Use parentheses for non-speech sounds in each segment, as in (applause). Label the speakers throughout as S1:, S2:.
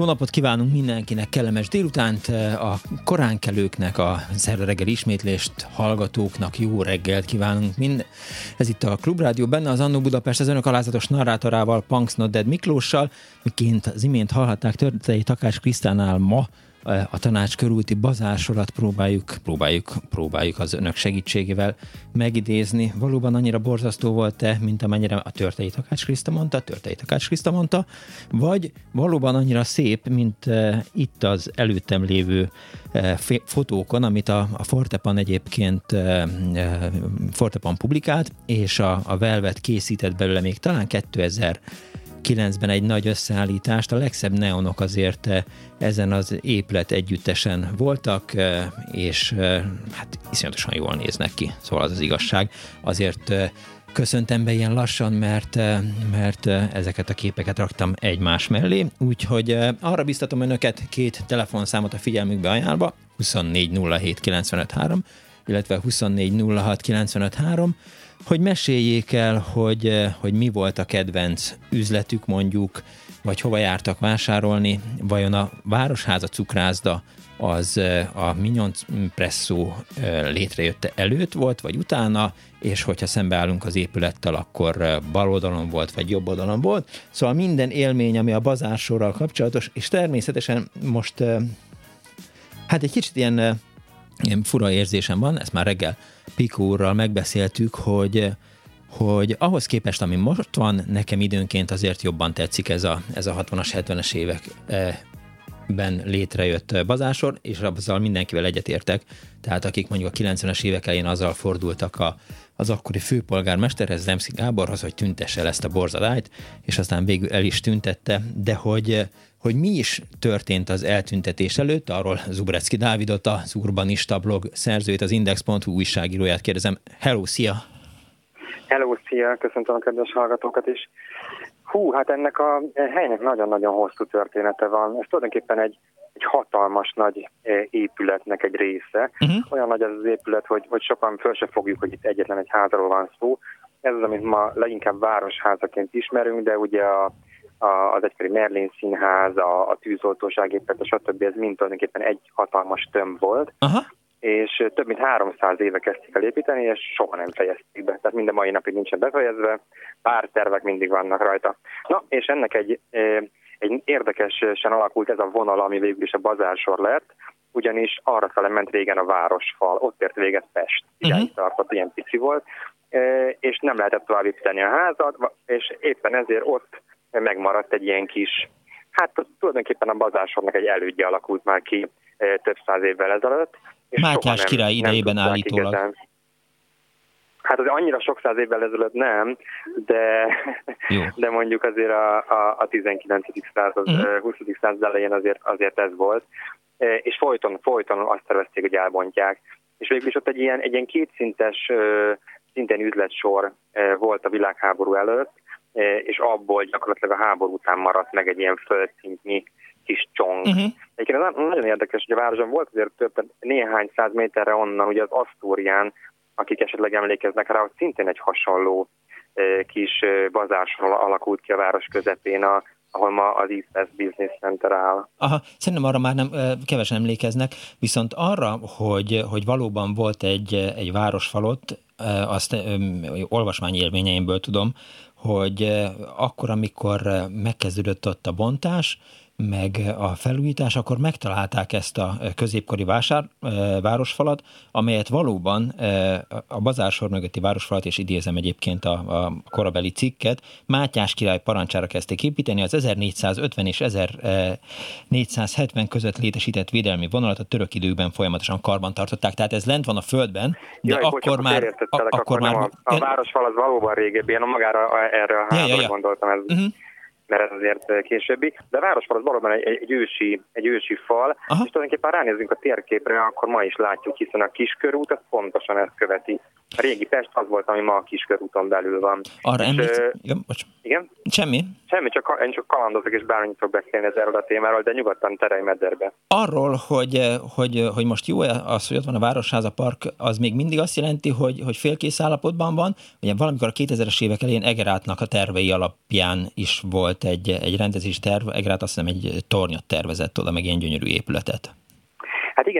S1: Jó napot kívánunk mindenkinek, kellemes délutánt, a koránkelőknek, a szerda reggel ismétlést hallgatóknak jó reggelt kívánunk mind. Ez itt a Klubrádió, benne az Annó Budapest az önök alázatos narrátorával, Punks Not Dead Miklóssal, miként az imént hallhatták Törtei Takás Krisztánál ma a tanács körülti bazársorat próbáljuk, próbáljuk, próbáljuk az önök segítségével megidézni. Valóban annyira borzasztó volt-e, mint amennyire a Törtei Takács Kriszta mondta, Törtei Takács Kriszta mondta, vagy valóban annyira szép, mint uh, itt az előttem lévő uh, fotókon, amit a, a Fortepan egyébként uh, Fortepan publikált, és a, a Velvet készített belőle még talán 2000 2009-ben egy nagy összeállítást. A legszebb neonok azért eh, ezen az épület együttesen voltak, eh, és eh, hát iszonyatosan jól néznek ki, szóval az az igazság. Azért köszöntem be ilyen lassan, mert, mert ezeket a képeket raktam egymás mellé, úgyhogy arra biztatom önöket két telefonszámot a figyelmükbe ajánlva, 2407953, illetve 2406953, hogy meséljék el, hogy, eh, hogy mi volt a kedvenc üzletük mondjuk, vagy hova jártak vásárolni, vajon a Városháza cukrászda az eh, a Mignon Presszó eh, létrejötte előtt volt, vagy utána, és hogyha szembeállunk az épülettel, akkor bal oldalon volt, vagy jobb oldalon volt. Szóval minden élmény, ami a bazársorral kapcsolatos, és természetesen most hát egy kicsit ilyen, ilyen fura érzésem van, ezt már reggel Pikó úrral megbeszéltük, hogy hogy ahhoz képest, ami most van, nekem időnként azért jobban tetszik ez a, ez a 60-as, 70-es években létrejött bazásor, és azzal mindenkivel egyetértek. Tehát akik mondjuk a 90-es évek elején azzal fordultak a, az akkori főpolgármesterhez, Remszi Gáborhoz, hogy tüntesse el ezt a borzadályt, és aztán végül el is tüntette, de hogy hogy mi is történt az eltüntetés előtt, arról Zubrecki Dávidot, az urbanista blog szerzőjét, az Index.hu újságíróját kérdezem. Hello, szia!
S2: Hello, szia! Köszöntöm a kedves hallgatókat is. Hú, hát ennek a helynek nagyon-nagyon hosszú története van. Ez tulajdonképpen egy, egy hatalmas nagy e, épületnek egy része. Uh-huh. Olyan nagy az az épület, hogy, hogy sokan föl se fogjuk, hogy itt egyetlen egy házról van szó. Ez az, amit ma leginkább városházaként ismerünk, de ugye a az egykori Merlin színház, a, a tűzoltóságépet, stb. ez mind tulajdonképpen egy hatalmas tömb volt. Aha. És több mint 300 éve kezdték el építeni, és soha nem fejezték be. Tehát minden mai napig nincsen befejezve, pár tervek mindig vannak rajta. Na, és ennek egy, egy érdekesen alakult ez a vonal, ami végül is a bazársor lett, ugyanis arra fele ment régen a városfal, ott ért véget Pest, uh-huh. tartott, ilyen pici volt, és nem lehetett tovább építeni a házat, és éppen ezért ott megmaradt egy ilyen kis, hát tulajdonképpen a bazásornak egy elődje alakult már ki e, több száz évvel ezelőtt.
S1: És Mátyás király idejében állítólag. Igazán.
S2: Hát az annyira sok száz évvel ezelőtt nem, de, de mondjuk azért a, a, a 19. század, uh-huh. 20. század elején azért, azért ez volt. E, és folyton, folyton azt tervezték, hogy elbontják. És végül is ott egy ilyen, egy ilyen kétszintes szinten üzletsor volt a világháború előtt, és abból gyakorlatilag a háború után maradt meg egy ilyen földszintnyi kis csong. Uh-huh. Egyébként nagyon érdekes, hogy a városban volt azért több, néhány száz méterre onnan, ugye az Asztórián, akik esetleg emlékeznek rá, hogy szintén egy hasonló e, kis e, bazárson alakult ki a város közepén, a, ahol ma az East Business Center áll.
S1: Aha, szerintem arra már nem kevesen emlékeznek, viszont arra, hogy, hogy valóban volt egy, egy városfalott, azt olvasmány élményeimből tudom, hogy akkor, amikor megkezdődött ott a bontás, meg a felújítás, akkor megtalálták ezt a középkori vásár, városfalat, amelyet valóban a bazársor mögötti városfalat, és idézem egyébként a, a korabeli cikket, Mátyás király parancsára kezdték építeni, az 1450 és 1470 között létesített védelmi vonalat a török időkben folyamatosan karban tartották, tehát ez lent van a földben, de
S2: Jaj,
S1: akkor
S2: bocsánat,
S1: már...
S2: A, akkor, akkor már... A, a városfal az valóban régebbi, én magára erre a ja, ja, ja. gondoltam. Ez. Uh-huh mert ez azért későbbi. De a városfal az valóban egy, egy, ősi, egy ősi fal, Aha. és tulajdonképpen ránézünk a térképre, akkor ma is látjuk, hiszen a kiskörút az pontosan ezt követi. A régi Pest az volt, ami ma a kiskörúton belül van.
S1: Arra említ... Uh, igen, bocs.
S2: igen?
S1: Semmi.
S2: Semmi, csak, én csak kalandozok, és bármennyit fog beszélni ez erről a témáról, de nyugodtan terelj mederbe.
S1: Arról, hogy, hogy, hogy most jó az, hogy ott van a Városháza Park, az még mindig azt jelenti, hogy, hogy félkész állapotban van. Ugye valamikor a 2000-es évek elején Egerátnak a tervei alapján is volt egy, egy rendezés terv. Egerát azt hiszem egy tornyot tervezett oda, meg ilyen gyönyörű épületet.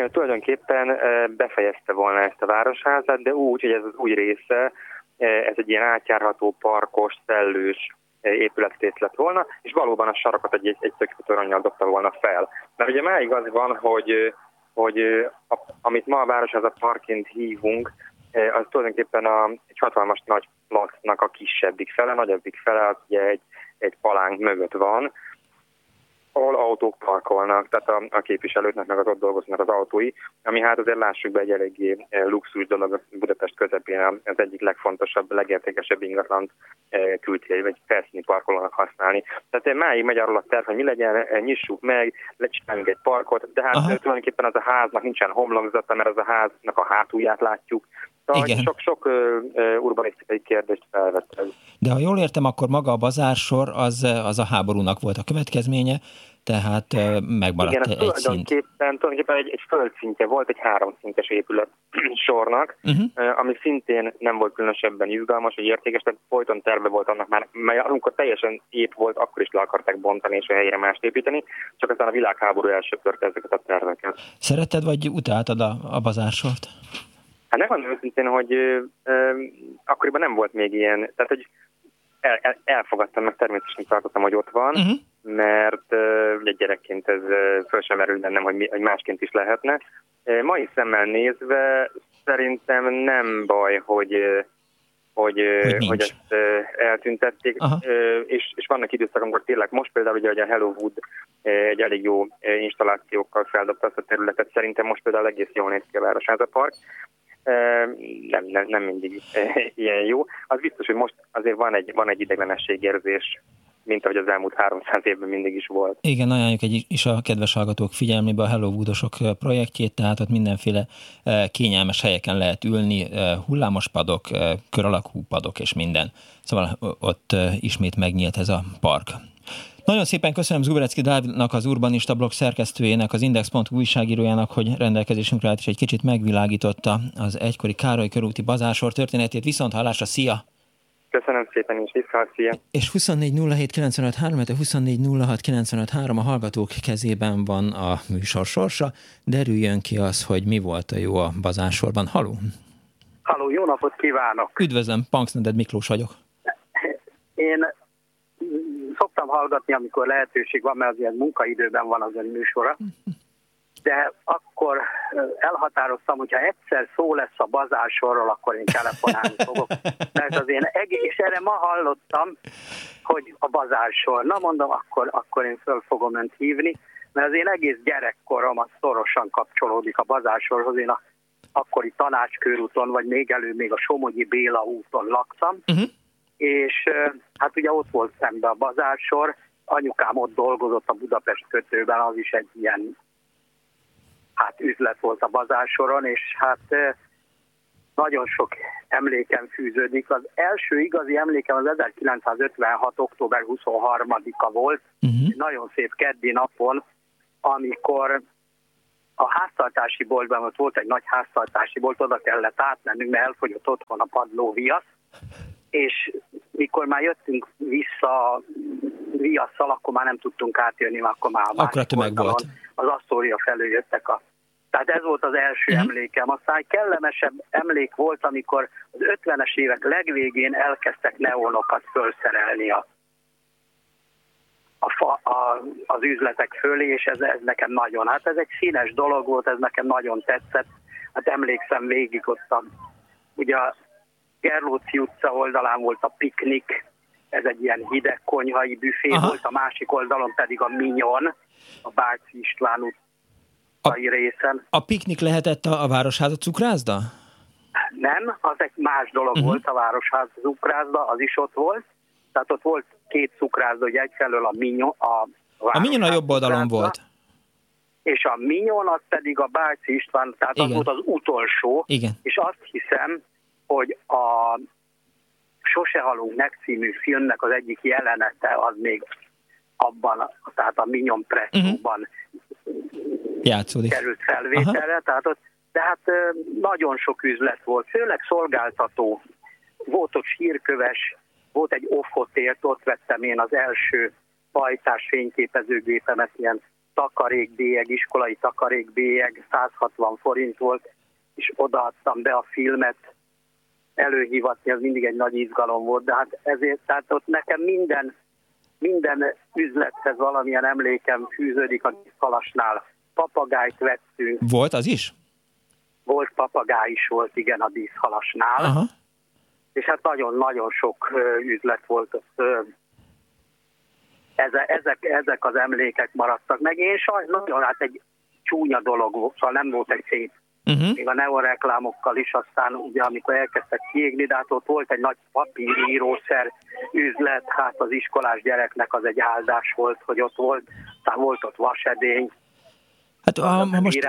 S2: Igen, tulajdonképpen befejezte volna ezt a városházat, de úgy, hogy ez az új része, ez egy ilyen átjárható, parkos, szellős épületét lett volna, és valóban a sarakat egy, egy szökőtoronyjal dobta volna fel. Mert ugye máig az van, hogy, hogy a, amit ma a Városháza parkként hívunk, az tulajdonképpen a, egy hatalmas nagy placnak a kisebbik fele, nagyobbik fele, az ugye egy, egy palánk mögött van, ahol autók parkolnak, tehát a, a képviselőknek meg az ott dolgoznak az autói, ami hát azért lássuk be egy eléggé eh, luxus dolog Budapest közepén az egyik legfontosabb, legértékesebb ingatlant eh, kültéri, vagy felszíni parkolónak használni. Tehát máig megy arról a terv, hogy mi legyen, eh, nyissuk meg, lecsináljunk egy parkot, de hát Aha. tulajdonképpen az a háznak nincsen homlokzata, mert az a háznak a hátulját látjuk, sok-sok urbanisztikai kérdést felvett ez.
S1: De ha jól értem, akkor maga a bazársor az, az a háborúnak volt a következménye, tehát megmaradt
S2: Igen,
S1: egy
S2: tulajdonképpen, szint. tulajdonképpen egy, egy földszintje volt egy háromszintes épület (clears throat) sornak, uh-huh. ami szintén nem volt különösebben izgalmas, vagy értékes, tehát folyton terve volt annak már, mely amikor teljesen ép volt, akkor is le akarták bontani és a helyre mást építeni, csak aztán a világháború elsöpörte ezeket a terveket.
S1: Szeretted vagy utáltad a, a bazársort?
S2: Hát megmondom őszintén, hogy ö, ö, akkoriban nem volt még ilyen, tehát hogy el, el, elfogadtam, meg természetesen tartottam, hogy ott van, uh-huh. mert ö, egy gyerekként ez föl sem merül bennem, hogy, mi, hogy másként is lehetne. Mai szemmel nézve szerintem nem baj, hogy hogy, hogy, hogy ezt eltüntették, és, és vannak időszak, amikor tényleg most például ugye, hogy a Hello Wood egy elég jó installációkkal feldobta azt a területet, szerintem most például egész jól néz ki a Városháza Park, nem, nem, nem mindig ilyen jó. Az biztos, hogy most azért van egy, van egy ideglenességérzés, mint ahogy az elmúlt 300 évben mindig is volt.
S1: Igen, ajánljuk egy, is a kedves hallgatók figyelmébe a Hello Woodosok projektjét, tehát ott mindenféle kényelmes helyeken lehet ülni, hullámos padok, kör alakú padok és minden. Szóval ott ismét megnyílt ez a park. Nagyon szépen köszönöm Zuberecki Dávidnak, az Urbanista blog szerkesztőjének, az Index.hu újságírójának, hogy rendelkezésünkre állt és egy kicsit megvilágította az egykori Károly körúti bazásor történetét. Viszont hallásra, szia!
S2: Köszönöm szépen is, vissza, szia!
S1: És 24 24 a hallgatók kezében van a műsor sorsa. Derüljön ki az, hogy mi volt a jó a bazásorban. Haló!
S3: Haló, jó napot kívánok!
S1: Üdvözlöm, Punksneded Miklós vagyok.
S3: Én szoktam hallgatni, amikor lehetőség van, mert az ilyen munkaidőben van az ön műsora. De akkor elhatároztam, hogyha egyszer szó lesz a bazársorról, akkor én telefonálni fogok. Mert az én egész, és erre ma hallottam, hogy a bazársor. Na mondom, akkor, akkor én föl fogom önt hívni, mert az én egész gyerekkorom az szorosan kapcsolódik a bazársorhoz. Én a akkori tanácskörúton, vagy még elő még a Somogyi Béla úton laktam, uh-huh és hát ugye ott volt szembe a bazársor, anyukám ott dolgozott a Budapest kötőben, az is egy ilyen hát üzlet volt a bazársoron, és hát nagyon sok emlékem fűződik. Az első igazi emlékem az 1956. október 23-a volt, uh-huh. nagyon szép keddi napon, amikor a háztartási boltban, ott volt egy nagy háztartási bolt, oda kellett átmennünk, mert elfogyott otthon a padló viasz, és mikor már jöttünk vissza viasszal, akkor már nem tudtunk átjönni, mert akkor már
S1: akkor a tömeg volt.
S3: Az Asztória felől jöttek a Tehát ez volt az első uh-huh. emlékem. Aztán egy kellemesebb emlék volt, amikor az 50-es évek legvégén elkezdtek neonokat felszerelni a, a, fa, a, az üzletek fölé, és ez, ez nekem nagyon, hát ez egy színes dolog volt, ez nekem nagyon tetszett. Hát emlékszem végig ott a, ugye a Gerlóci utca oldalán volt a piknik, ez egy ilyen hideg konyhai büfé Aha. volt, a másik oldalon pedig a Minyon, a Bácsi István utcai a, részen.
S1: A piknik lehetett a, a Városháza cukrászda?
S3: Nem, az egy más dolog uh-huh. volt a Városháza cukrászda, az is ott volt. Tehát ott volt két cukrászda, hogy egyfelől a Minyon, a
S1: A Minyon a jobb oldalon volt.
S3: És a Minyon az pedig a Bácsi István, tehát Igen. az volt az utolsó.
S1: Igen.
S3: És azt hiszem, hogy a Sose halunk meg című filmnek az egyik jelenete az még abban, tehát a Mignon Presszóban
S1: uh-huh.
S3: került felvételre, Aha. tehát ott, de hát nagyon sok üzlet volt, főleg szolgáltató, volt ott sírköves, volt egy offotért, ott vettem én az első pajtás fényképezőgépemet, ilyen takarékbélyeg, iskolai takarékbélyeg, 160 forint volt, és odaadtam be a filmet, előhívatni, az mindig egy nagy izgalom volt, de hát ezért, tehát ott nekem minden, minden üzlethez valamilyen emlékem fűződik a falasnál. Papagájt vettünk.
S1: Volt az is?
S3: Volt papagáj is volt, igen, a díszhalasnál. Aha. És hát nagyon-nagyon sok üzlet volt ott. Ezek, ezek az emlékek maradtak meg. Én sajnos nagyon hát egy csúnya dolog volt, szóval nem volt egy szép uh-huh. még a neoreklámokkal is, aztán ugye amikor elkezdtek kiégni, de hát ott volt egy nagy papírírószer üzlet, hát az iskolás gyereknek az egy áldás volt, hogy ott volt, aztán volt ott vasedény,
S1: Hát ha, ha most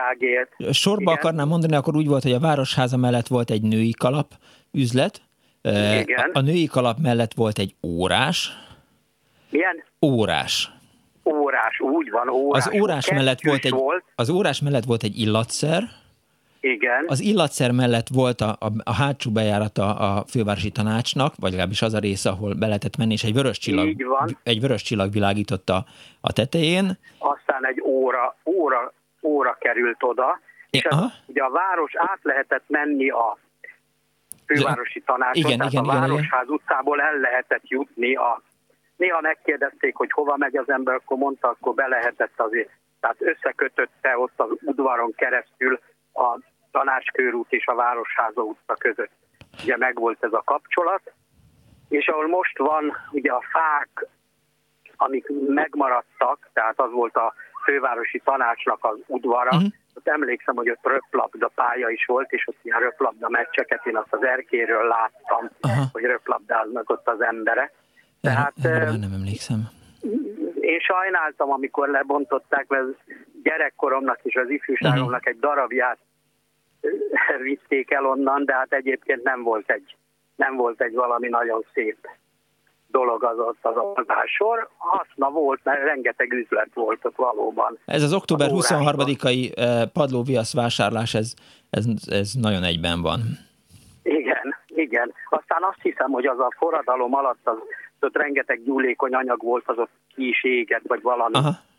S1: sorba Igen. akarnám mondani, akkor úgy volt, hogy a Városháza mellett volt egy női kalap üzlet, Igen. A, a női kalap mellett volt egy órás.
S3: Milyen?
S1: Órás.
S3: Órás, úgy van, órás.
S1: Az órás, mellett volt egy, volt. az órás mellett volt egy illatszer.
S3: Igen.
S1: Az illatszer mellett volt a, a, a hátsó bejárata a fővárosi tanácsnak, vagy legalábbis az a része, ahol be lehetett menni, és egy vörös csillag, egy vörös csillag világította a tetején.
S3: Aztán egy óra, óra, óra került oda, és az, ugye a város át lehetett menni a fővárosi tanácson, igen, tehát igen, a Városház igen. utcából el lehetett jutni a Néha megkérdezték, hogy hova megy az ember, akkor mondta, akkor be lehetett azért. Tehát összekötötte ott az udvaron keresztül a Tanácskörút és a Városháza utca között. Ugye megvolt ez a kapcsolat, és ahol most van ugye a fák, amik megmaradtak, tehát az volt a fővárosi tanácsnak az udvara, uh-huh. ott emlékszem, hogy ott röplabda pálya is volt, és ott ilyen röplabda meccseket én azt az erkéről láttam, uh-huh. hogy röplabdáznak ott az emberek.
S1: Tehát, erre, nem emlékszem.
S3: Én sajnáltam, amikor lebontották, mert gyerekkoromnak és az ifjúságomnak uh-huh. egy darabját (laughs) vitték el onnan, de hát egyébként nem volt egy, nem volt egy valami nagyon szép dolog az ott az alvásor. Haszna volt, mert rengeteg üzlet volt ott valóban.
S1: Ez az október 23-ai padlóviasz vásárlás, ez, ez, ez nagyon egyben van.
S3: Igen, igen. Aztán azt hiszem, hogy az a forradalom alatt az, ott rengeteg gyúlékony anyag volt, az ott ki is éget, vagy valami,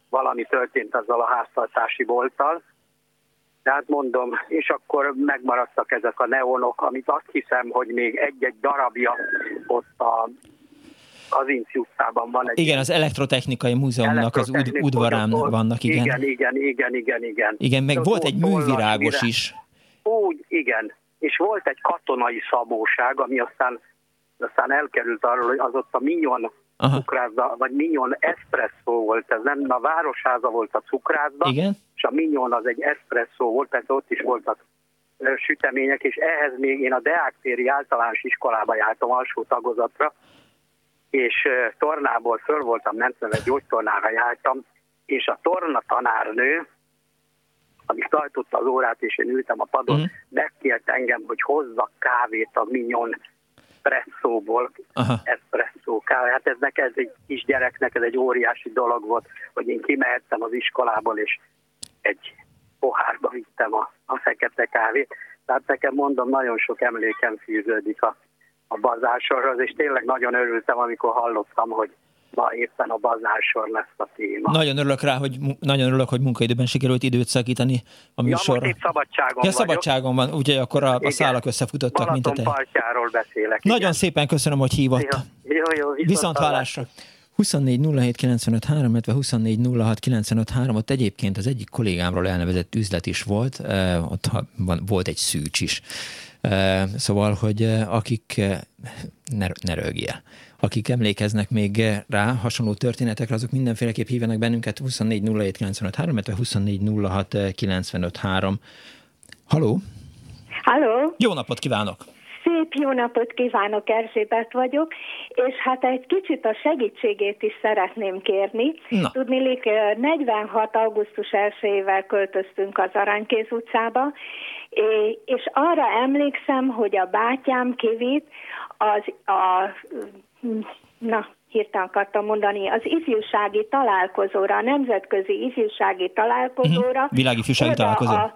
S3: valami történt azzal a háztartási bolttal. Tehát mondom, és akkor megmaradtak ezek a neonok, amit azt hiszem, hogy még egy-egy darabja ott a az Inci utcában van egy...
S1: Igen, az Elektrotechnikai Múzeumnak az ud udvarán vannak, igen.
S3: Igen, igen, igen, igen, igen.
S1: Igen, meg volt egy művirágos is.
S3: Úgy, igen. És volt egy katonai szabóság, ami aztán, aztán elkerült arról, hogy az ott a Mignon cukrászda, vagy Mignon espresso volt, ez nem a városháza volt a cukrászda,
S1: Igen?
S3: És a Mignon az egy espresso volt, persze ott is voltak sütemények, és ehhez még én a Deák téri általános iskolába jártam alsó tagozatra, és tornából föl voltam mentve, egy gyógytornára jártam, és a torna tanárnő, ami tartotta az órát, és én ültem a padon, mm. megkért engem, hogy hozzak kávét a Mignon espresszóból, espresszó kávé. Hát ez neked, ez egy kisgyereknek, ez egy óriási dolog volt, hogy én kimehettem az iskolából, és egy pohárba vittem a, a fekete kávét. Tehát nekem mondom, nagyon sok emlékem fűződik a, a bazásorhoz, és tényleg nagyon örültem, amikor hallottam, hogy ma éppen a bazársor lesz a téma.
S1: Nagyon örülök rá, hogy nagyon örülök, hogy munkaidőben sikerült időt szakítani a műsorra.
S3: Ja, most itt szabadságon
S1: ja, szabadságon van, úgyhogy akkor a, a szálak összefutottak,
S3: mint a te. beszélek.
S1: Nagyon igen. szépen köszönöm, hogy hívott.
S3: Jó, jó, jó viszont,
S1: viszont hallásra. 24 illetve 24 ott egyébként az egyik kollégámról elnevezett üzlet is volt, ott volt egy szűcs is. Szóval, hogy akik, ne, ne rögjél, akik emlékeznek még rá hasonló történetekre, azok mindenféleképp hívenek bennünket 24 illetve 24 Haló?
S4: Halló?
S1: Jó napot kívánok!
S4: Szép jó napot kívánok, Erzsébet vagyok, és hát egy kicsit a segítségét is szeretném kérni. Na. Tudnilik, 46. augusztus 1-ével költöztünk az Aranykéz utcába, és arra emlékszem, hogy a bátyám kivit az a, na, hirtelen akartam mondani, az ifjúsági találkozóra, a nemzetközi ifjúsági találkozóra. Uh-huh.
S1: Világi ifjúsági találkozó. A,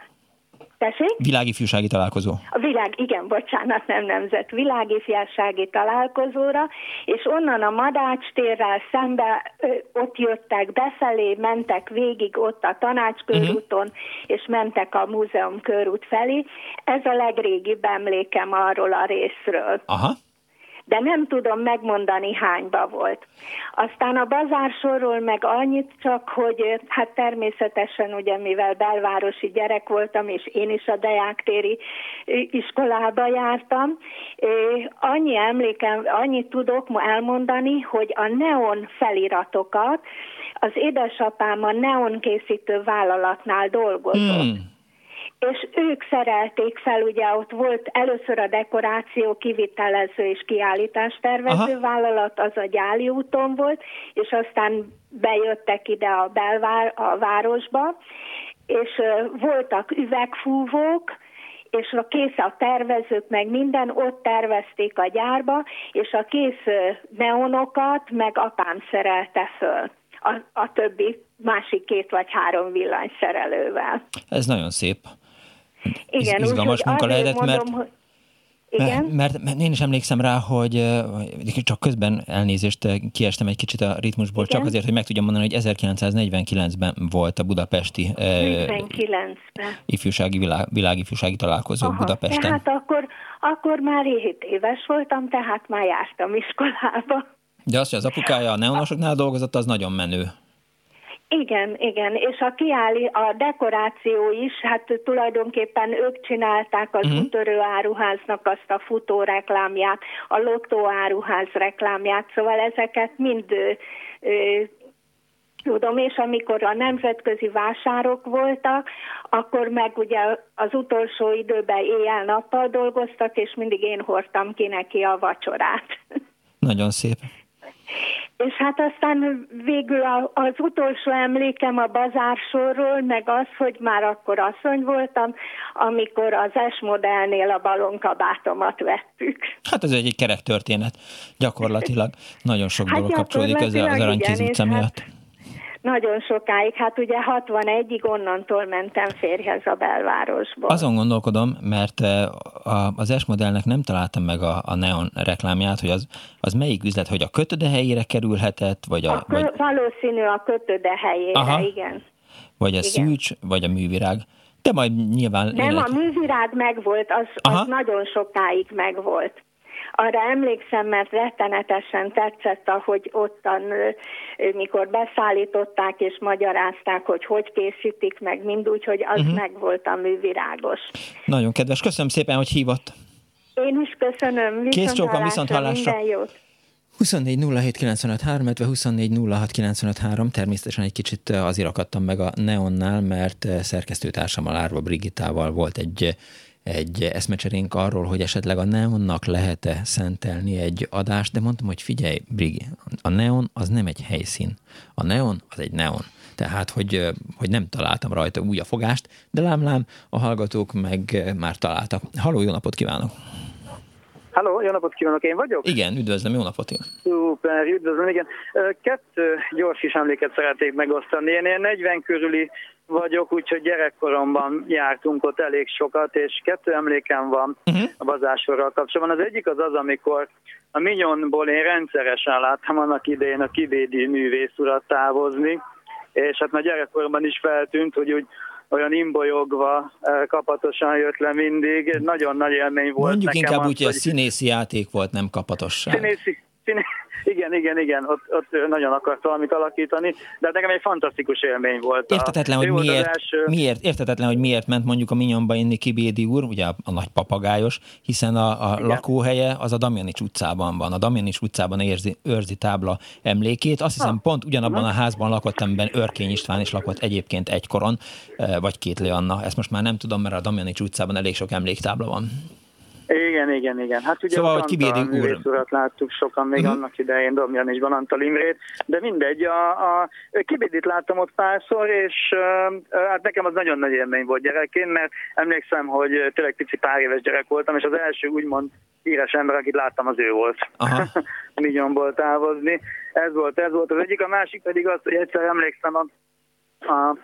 S4: Tessék?
S1: Világifjúsági találkozó.
S4: A világ, igen, bocsánat, nem nemzet. Világifjúsági találkozóra, és onnan a Madács térrel szembe ö, ott jöttek befelé, mentek végig ott a tanácskörúton, uh-huh. és mentek a múzeum körút felé. Ez a legrégibb emlékem arról a részről.
S1: Aha
S4: de nem tudom megmondani hányba volt. Aztán a bazársorról meg annyit csak, hogy hát természetesen ugye mivel belvárosi gyerek voltam, és én is a Deák téri iskolába jártam, annyi emlékem, annyit tudok elmondani, hogy a neon feliratokat az édesapám a neon készítő vállalatnál dolgozott. Hmm és ők szerelték fel, ugye ott volt először a dekoráció, kivitelező és kiállítástervező Aha. vállalat, az a Gyáli úton volt, és aztán bejöttek ide a belvár, a városba, és voltak üvegfúvók, és a kész a tervezők, meg minden ott tervezték a gyárba, és a kész neonokat meg apám szerelte föl. A, a többi másik két vagy három villanyszerelővel.
S1: Ez nagyon szép. Igen, izgalmas úgy, munka lehetett, mondom, mert, hogy igen? Mert, mert én is emlékszem rá, hogy csak közben elnézést kiestem egy kicsit a ritmusból, Igen? csak azért, hogy meg tudjam mondani, hogy 1949-ben volt a budapesti
S4: 49-ben.
S1: ifjúsági világ, világifjúsági találkozó Aha, Budapesten.
S4: Tehát akkor, akkor már 7 éves voltam, tehát már jártam iskolába.
S1: De az, hogy az apukája a neonosoknál dolgozott, az nagyon menő.
S4: Igen, igen, és a kiállí, a dekoráció is, hát tulajdonképpen ők csinálták az uh-huh. útörő áruháznak azt a futó reklámját, a lottó áruház reklámját, szóval ezeket mind ö, ö, tudom, és amikor a nemzetközi vásárok voltak, akkor meg ugye az utolsó időben éjjel-nappal dolgoztak, és mindig én hordtam ki neki a vacsorát.
S1: Nagyon szép.
S4: És hát aztán végül az utolsó emlékem a bazársorról, meg az, hogy már akkor asszony voltam, amikor az S modellnél a balonkabátomat vettük.
S1: Hát ez egy, kerek történet. Gyakorlatilag nagyon sok hát dolog kapcsolódik ezzel az Aranykéz utca hát miatt. Hát
S4: nagyon sokáig, hát ugye 61-ig onnantól mentem férjhez a belvárosból.
S1: Azon gondolkodom, mert eh, az S modellnek nem találtam meg a, a neon reklámját, hogy az, az melyik üzlet, hogy a kötöde helyére kerülhetett, vagy a...
S4: a vagy... Valószínű a kötöde helyére, Aha. igen.
S1: Vagy a igen. szűcs, vagy a művirág. De majd nyilván...
S4: Nem, élet... a művirág megvolt, az, az nagyon sokáig megvolt. Arra emlékszem, mert rettenetesen tetszett, ahogy ottan, mikor beszállították és magyarázták, hogy hogy készítik meg, mind úgy, hogy az uh-huh. meg volt a művirágos.
S1: Nagyon kedves, köszönöm szépen, hogy hívott.
S4: Én is köszönöm.
S1: Kész csókan, viszont hallásra.
S4: Minden jót.
S1: 24 illetve 24 természetesen egy kicsit azért akadtam meg a Neonnál, mert szerkesztőtársammal Árva Brigitával volt egy egy eszmecserénk arról, hogy esetleg a neonnak lehet-e szentelni egy adást, de mondtam, hogy figyelj, Brigi, a neon az nem egy helyszín. A neon az egy neon. Tehát, hogy, hogy nem találtam rajta új a fogást, de lám-lám, a hallgatók meg már találtak. Halló, jó napot kívánok!
S5: Halló, jó napot kívánok, én vagyok?
S1: Igen, üdvözlöm, jó napot én.
S5: Szuper, üdvözlöm, igen. Kettő gyors kis emléket szeretnék megosztani. Én ilyen 40 körüli vagyok, úgyhogy gyerekkoromban jártunk ott elég sokat, és kettő emlékem van uh-huh. a bazásorral kapcsolatban. Az egyik az az, amikor a Minyonból én rendszeresen láttam annak idején a kivédi művész urat távozni, és hát már gyerekkoromban is feltűnt, hogy úgy olyan imbolyogva, eh, kapatosan jött le mindig. Nagyon nagy élmény volt
S1: Mondjuk
S5: nekem
S1: inkább
S5: az,
S1: úgy, hogy a színészi játék volt, nem kapatosság.
S5: Színészi, színészi, (laughs) igen, igen, igen, ott, ott nagyon akart valamit alakítani, de nekem egy fantasztikus élmény volt.
S1: Értetetlen, hogy miért, első... miért, értetetlen, hogy miért ment mondjuk a Minyonba inni Kibédi úr, ugye a, a nagy papagájos, hiszen a, a lakóhelye az a Damjanics utcában van. A Damjanics utcában érzi, őrzi tábla emlékét. Azt hiszem, ha. pont ugyanabban a házban lakott, amiben Örkény István is lakott egyébként egykoron, vagy két Leanna. Ezt most már nem tudom, mert a Damjanics utcában elég sok emléktábla van.
S5: Igen, igen, igen. Hát ugye szóval, hogy Kibédi úr... urat láttuk sokan még uh-huh. annak idején, Domjan és Antal Imrét, de mindegy, a, a Kibédit láttam ott párszor, és hát nekem az nagyon nagy élmény volt gyerekként, mert emlékszem, hogy tényleg pici pár éves gyerek voltam, és az első úgymond híres ember, akit láttam, az ő volt. (laughs) Minyomból távozni. Ez volt, ez volt az egyik, a másik pedig az, hogy egyszer emlékszem a, a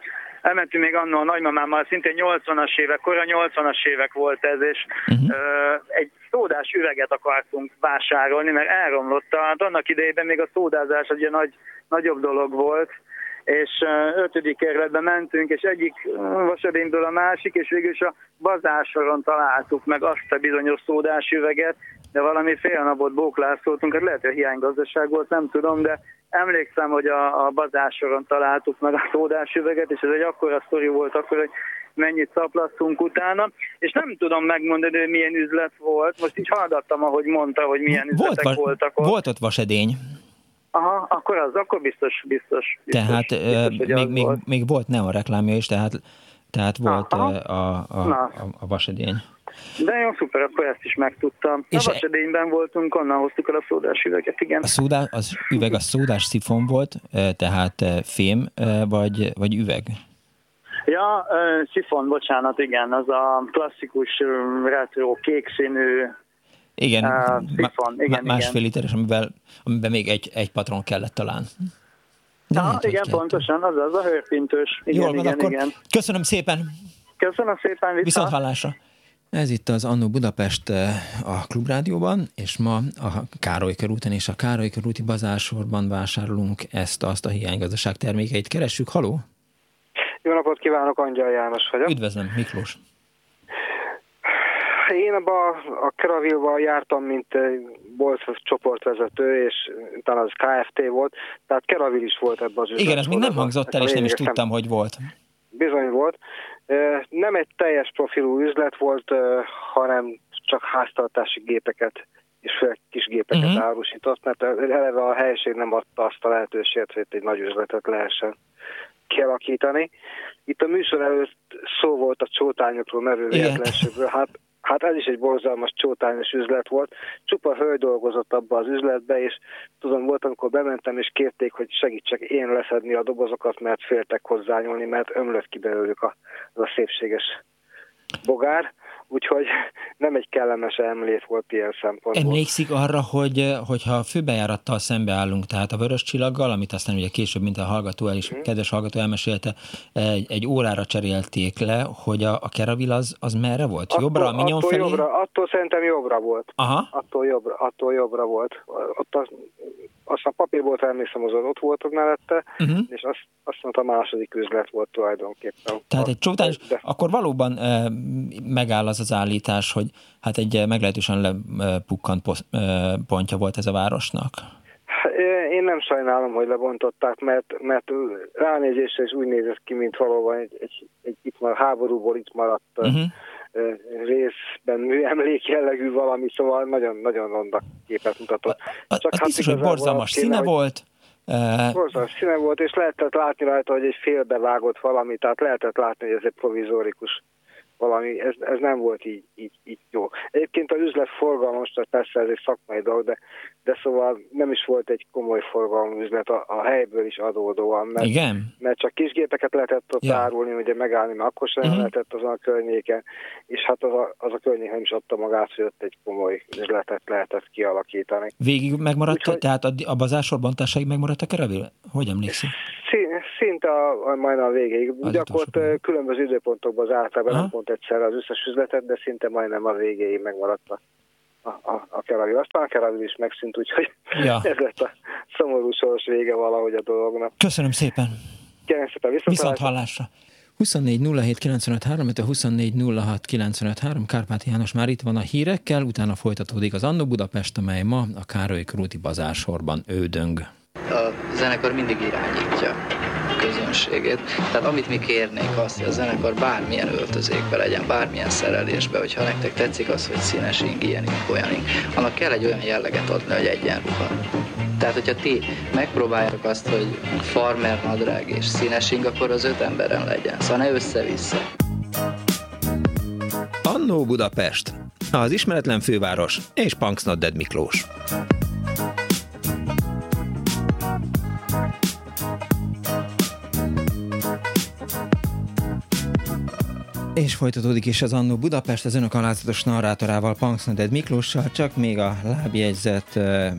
S5: elmentünk még annól a nagymamámmal, szintén 80-as évek, kora 80-as évek volt ez, és uh-huh. egy szódás üveget akartunk vásárolni, mert elromlott. Hát annak idejében még a szódázás egy nagy, nagyobb dolog volt, és ötödik kerületbe mentünk, és egyik vasadénből a másik, és végül is a bazásoron találtuk meg azt a bizonyos szódás üveget, de valami fél napot bóklászoltunk, hát lehet, hogy hiánygazdaság volt, nem tudom, de emlékszem, hogy a, a bazásoron találtuk meg a szódás üveget, és ez egy akkora sztori volt akkor, hogy mennyit szaplasztunk utána, és nem tudom megmondani, hogy milyen üzlet volt. Most így hallgattam, ahogy mondta, hogy milyen üzletek volt, voltak
S1: ott. Volt ott vasedény.
S5: Aha, akkor az, akkor biztos, biztos.
S1: biztos tehát biztos, még, még, volt. még volt nem a reklámja is, tehát, tehát volt a, a, a, a vasedény.
S5: De jó, szuper, akkor ezt is megtudtam. És a vasedényben voltunk, onnan hoztuk el a szódás üveget, igen.
S1: A szódás, az üveg a szódás szifon volt, tehát fém vagy, vagy üveg?
S5: Ja, szifon, bocsánat, igen, az a klasszikus retro kék színű
S1: igen, uh, szifon, igen, másfél igen. literes, amivel, amiben még egy, egy patron kellett talán.
S5: Na, igen, pontosan, az az a hőpintős. Igen, Jól van, igen, akkor igen.
S1: köszönöm szépen.
S5: Köszönöm szépen, vissza.
S1: Viszont hallásra. Ez itt az Annó Budapest a Klubrádióban, és ma a Károly körúton és a Károly körúti bazársorban vásárolunk ezt, azt a hiánygazdaság termékeit. Keressük, haló!
S6: Jó napot kívánok, Angyal János vagyok.
S1: Üdvözlöm, Miklós!
S6: Én abba a Keravilba jártam, mint bolt csoportvezető, és talán az KFT volt, tehát Keravil is volt ebben az
S1: üzletben. Igen, ez még nem hangzott el, és nem is tudtam, hogy volt.
S6: Bizony volt. Nem egy teljes profilú üzlet volt, hanem csak háztartási gépeket és főleg kis gépeket uh-huh. árusított, mert eleve a helység nem adta azt a lehetőséget, hogy egy nagy üzletet lehessen kialakítani. Itt a műsor előtt szó volt a csótányokról, merő. Hát Hát ez is egy borzalmas csótányos üzlet volt. Csupa hölgy dolgozott abba az üzletbe, és tudom, volt, amikor bementem, és kérték, hogy segítsek én leszedni a dobozokat, mert féltek hozzányúlni, mert ömlött ki belőlük a, az a szépséges bogár úgyhogy nem egy kellemes emlét volt ilyen szempontból.
S1: Emlékszik arra, hogy hogyha főbejárattal szembeállunk, tehát a vörös csillaggal, amit aztán ugye később, mint a hallgató el is, mm. kedves hallgató elmesélte, egy, egy órára cserélték le, hogy a, a keravil az, az merre volt? Attól, jobbra, a minyon
S6: attól
S1: felé?
S6: Jobbra, attól szerintem jobbra volt. Aha. Attól jobbra, attól jobbra volt. Ott az, aztán papírból emlékszem, az ott volt mellette, uh-huh. és azt, azt mondta, a második üzlet volt tulajdonképpen.
S1: Tehát egy csótányos, de... akkor valóban e, megáll az az állítás, hogy hát egy meglehetősen lepukkant pontja volt ez a városnak?
S6: Én nem sajnálom, hogy lebontották, mert, mert ránézésre is úgy nézett ki, mint valóban egy, egy, egy itt már háborúból itt maradt uh-huh részben műemlék jellegű valami, szóval nagyon-nagyon ronda képet mutatott.
S1: Csak az hát biztos, hogy borzalmas színe hogy... volt,
S6: Borzalmas színe volt, és lehetett látni rajta, hogy egy félbevágott valami, tehát lehetett látni, hogy ez egy provizórikus valami, ez, ez nem volt így, így, így jó. Egyébként az üzlet forgalmas, tehát persze ez egy szakmai dolog, de, de szóval nem is volt egy komoly forgalmú üzlet a, a helyből is adódóan. Mert,
S1: Igen?
S6: Mert csak kisgépeket lehetett ott ja. árulni, ugye megállni, mert akkor sem uh-huh. lehetett azon a környéken, és hát az a, az a környék nem is adta magát, hogy ott egy komoly üzletet lehetett kialakítani.
S1: Végig megmaradt, Úgyhogy, tehát a, a bazásorban társaig megmaradt a kerevél? Hogy emlékszik?
S6: szinte a, a, majdnem a végéig. Ugye akkor különböző időpontokban az általában nem pont egyszer az összes üzletet, de szinte majdnem a végéig megmaradt a, a, a keravil. Aztán a keravil is megszűnt, úgyhogy ja. (laughs) ez lett a szomorú sors vége valahogy a dolognak.
S1: Köszönöm szépen!
S6: Kérem szépen,
S1: viszont, hallásra! 24 07 24 Kárpáti János már itt van a hírekkel, utána folytatódik az Annó Budapest, amely ma a Károly Krúti bazársorban ődöng.
S7: A zenekar mindig irányítja a közönségét. Tehát amit mi kérnénk azt, hogy a zenekar bármilyen öltözékbe legyen, bármilyen szerelésbe, hogyha nektek tetszik az, hogy színes ing, ilyen ing, olyan annak kell egy olyan jelleget adni, hogy egyenruha. Tehát, hogyha ti megpróbáljátok azt, hogy farmer nadrág és színes ing, akkor az öt emberen legyen. Szóval ne össze-vissza.
S1: Annó Budapest, az ismeretlen főváros és Punks Dead Miklós. És folytatódik is az Annó Budapest az önök alázatos narrátorával, Punksnoded Miklóssal, csak még a lábjegyzet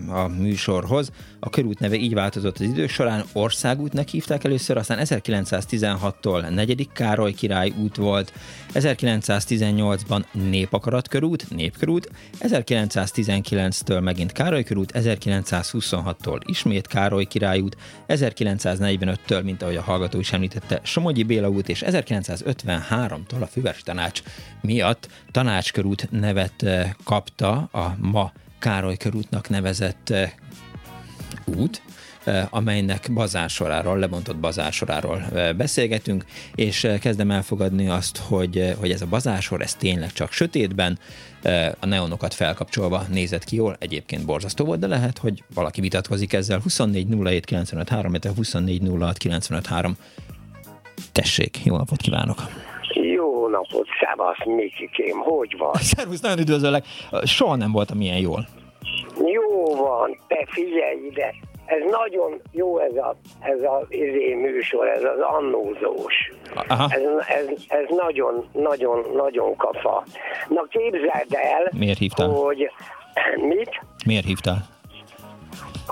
S1: a műsorhoz. A körút neve így változott az idők során, országútnak hívták először, aztán 1916-tól negyedik Károly király út volt, 1918-ban Népakarat körút, Népkörút, 1919-től megint Károly körút, 1926-tól ismét Károly király út, 1945-től, mint ahogy a hallgató is említette, Somogyi Béla út, és 1953-tól a Füves Tanács miatt Tanácskörút nevet eh, kapta a ma Károly körútnak nevezett eh, út, eh, amelynek bazársoráról, lebontott bazársoráról beszélgetünk, és kezdem elfogadni azt, hogy, hogy ez a bazársor, ez tényleg csak sötétben, a neonokat felkapcsolva nézett ki jól, egyébként borzasztó volt, de lehet, hogy valaki vitatkozik ezzel. 24 07 953, 24 06 953. Tessék, jó napot kívánok!
S8: Napot, szevasz, Mikikém, hogy van? (laughs)
S1: Szervusz, nagyon üdvözöllek. Soha nem voltam ilyen jól.
S8: Jó van, te figyelj ide. Ez nagyon jó ez a, ez a izé műsor, ez az annózós. Aha. Ez, ez, ez nagyon, nagyon, nagyon kafa. Na képzeld el,
S1: Miért hívtál?
S8: hogy (clears throat) mit?
S1: Miért hívtál?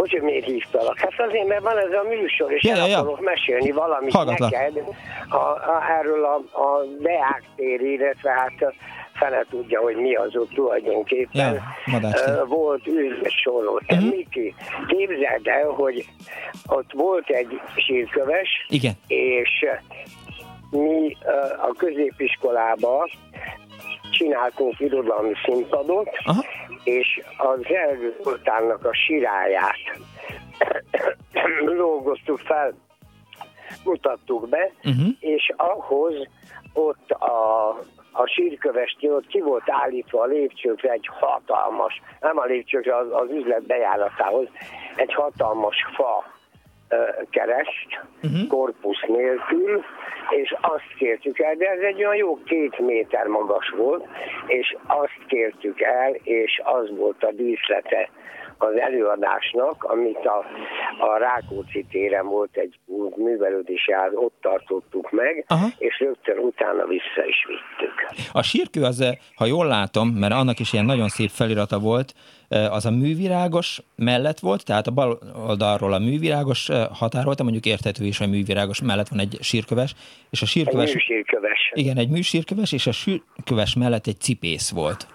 S8: Hogy miért hívtalak? Hát azért, mert van ez a műsor, és ja, el ja, akarok ja. mesélni valamit Hallgatlak. neked a, a, erről a, a Deák tér, illetve hát fele tudja, hogy mi az ott tulajdonképpen. Ja, volt üzletsoró. Uh-huh. Mhm. Miki, képzeld el, hogy ott volt egy sírköves,
S1: Igen.
S8: és mi a középiskolába csináltunk irodalmi színpadot, Aha. És az első a siráját (coughs) lógoztuk fel, mutattuk be, uh-huh. és ahhoz ott a, a sírkövesnél ott ki volt állítva a lépcsőkre egy hatalmas, nem a lépcsőkre, az, az üzlet bejáratához, egy hatalmas fa kereszt, uh-huh. korpusz nélkül, és azt kértük el, de ez egy olyan jó két méter magas volt, és azt kértük el, és az volt a díszlete az előadásnak, amit a, a Rákóczi téren volt egy művelődési áll, ott tartottuk meg, Aha. és rögtön utána vissza is vittük.
S1: A sírkő az, ha jól látom, mert annak is ilyen nagyon szép felirata volt, az a művirágos mellett volt, tehát a bal oldalról a művirágos határolta, mondjuk érthető is, hogy művirágos mellett van egy sírköves, és a sírköves...
S8: Egy műsírköves.
S1: Igen, egy műsírköves, és a sírköves mellett egy cipész volt.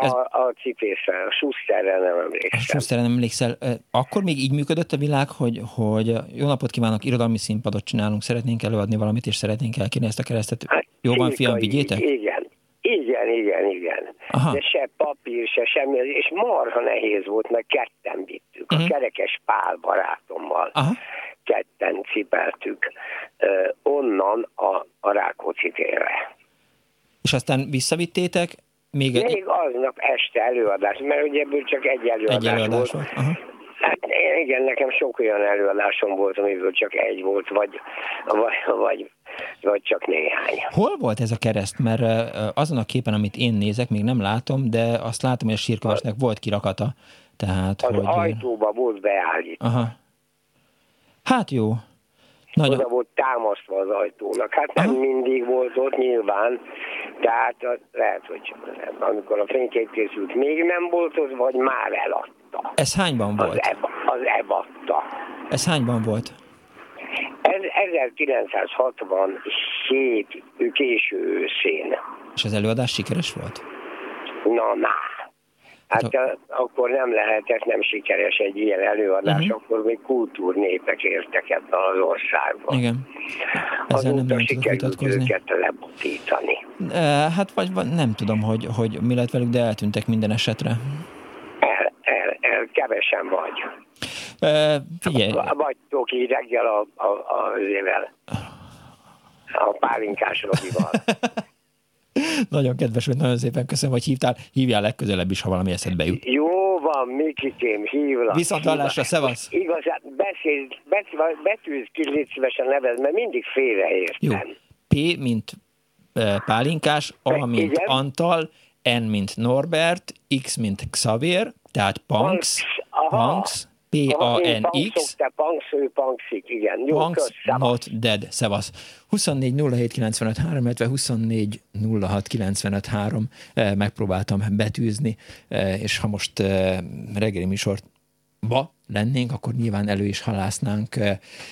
S8: Ez... A, a cipésre, a Schusterre nem emlékszem. A
S1: Schusterre nem emlékszel. Akkor még így működött a világ, hogy, hogy jó napot kívánok, irodalmi színpadot csinálunk, szeretnénk előadni valamit, és szeretnénk elkérni ezt a keresztet. Hát, jó van, fiam, vigyétek?
S8: Igen, igen, igen, igen. Aha. De se papír, se semmi, és marha nehéz volt, mert ketten vittük. Uh-huh. A mhm. Kerekes Pál barátommal Aha. ketten cipeltük uh, onnan a, a Rákóczi térre.
S1: És aztán visszavittétek, még,
S8: Még aznap este előadás, mert ugye ebből csak egy előadás, egy előadás volt. volt. Aha. Hát igen, nekem sok olyan előadásom volt, amiből csak egy volt, vagy, vagy, vagy, vagy csak néhány.
S1: Hol volt ez a kereszt? Mert azon a képen, amit én nézek, még nem látom, de azt látom, hogy a sírkövesnek volt kirakata. Tehát,
S8: az
S1: hogy...
S8: ajtóba volt beállítva.
S1: Aha. Hát jó.
S8: Nagyon... Oda volt támasztva az ajtónak. Hát nem Aha. mindig volt ott nyilván, tehát lehet, hogy amikor a fénykép készült, még nem volt ott, vagy már eladta.
S1: Ez hányban volt?
S8: Az, eb, az ebatta.
S1: Ez hányban volt?
S8: 1967 késő őszén.
S1: És az előadás sikeres volt?
S8: Na, na. Hát, hát a... akkor nem lehetett nem sikeres egy ilyen előadás, uh-huh. akkor még kultúrnépek értek ebben az országban.
S1: Igen.
S8: Ezzel Azóta nem sikerült őket lebutítani.
S1: Hát vagy, vagy nem tudom, hogy, hogy mi lett velük, de eltűntek minden esetre.
S8: Kevesen vagy.
S1: E, figyelj.
S8: Vagytok így reggel a, a, a, a, a pálinkás Robival. (laughs)
S1: nagyon kedves, hogy nagyon szépen köszönöm, hogy hívtál. Hívjál legközelebb is, ha valami eszedbe jut.
S8: Jó van, Mikikém, hívlak.
S1: Viszont hallásra, szevasz.
S8: Igazán, beszél, beszél, betűz ki, légy szívesen nevez, mert mindig félreértem.
S1: Jó. P, mint pálinkás, A, mint Igen? Antal, N, mint Norbert, X, mint Xavier, tehát Punks, Punks, P-A-N-X.
S8: Punks, ő Punksik, igen. Jó,
S1: Punks, kösz, not dead. Szevasz. 24 07 95 3, illetve 24 06 95 3 megpróbáltam betűzni, eh, és ha most eh, reggeli műsort ba lennénk, akkor nyilván elő is halásznánk uh,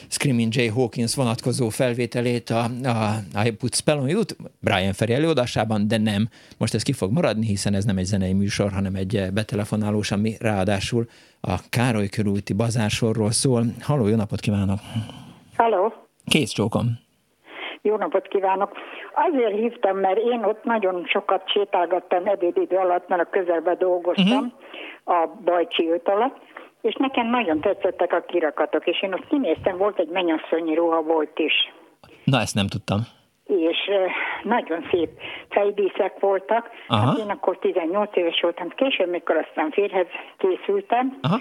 S1: Screaming Jay Hawkins vonatkozó felvételét a, a I Put Spell on You Brian Ferry előadásában, de nem. Most ez ki fog maradni, hiszen ez nem egy zenei műsor, hanem egy betelefonálós, ami ráadásul a Károly körúti bazársorról szól. Halló, jó napot kívánok!
S9: Halló!
S1: Kész csókom!
S9: Jó napot kívánok! Azért hívtam, mert én ott nagyon sokat sétálgattam ebédidő alatt, mert a közelben dolgoztam, uh-huh. a Bajcsi alatt, és nekem nagyon tetszettek a kirakatok, és én ott kinéztem, volt egy mennyasszonyi ruha volt is.
S1: Na, ezt nem tudtam.
S9: És nagyon szép fejdíszek voltak. Aha. Hát én akkor 18 éves voltam, később, mikor aztán férhez készültem, Aha.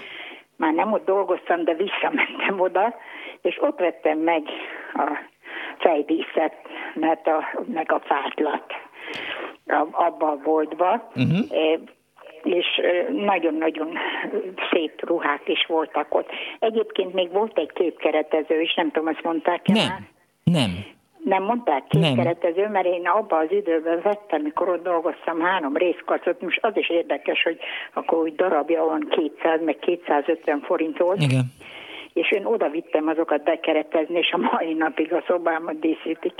S9: már nem ott dolgoztam, de visszamentem oda, és ott vettem meg a fejdíszet, mert a, meg a fátlat abban a boltba. Uh-huh és nagyon-nagyon szép ruhák is voltak ott. Egyébként még volt egy képkeretező is, nem tudom, azt mondták-e
S1: Nem, már? nem.
S9: Nem mondták képkeretező, mert én abban az időben vettem, mikor ott dolgoztam három részkacot, most az is érdekes, hogy akkor úgy darabja van 200, meg 250 forint volt.
S1: Igen
S9: és én oda vittem azokat bekeretezni, és a mai napig a szobámat díszítik.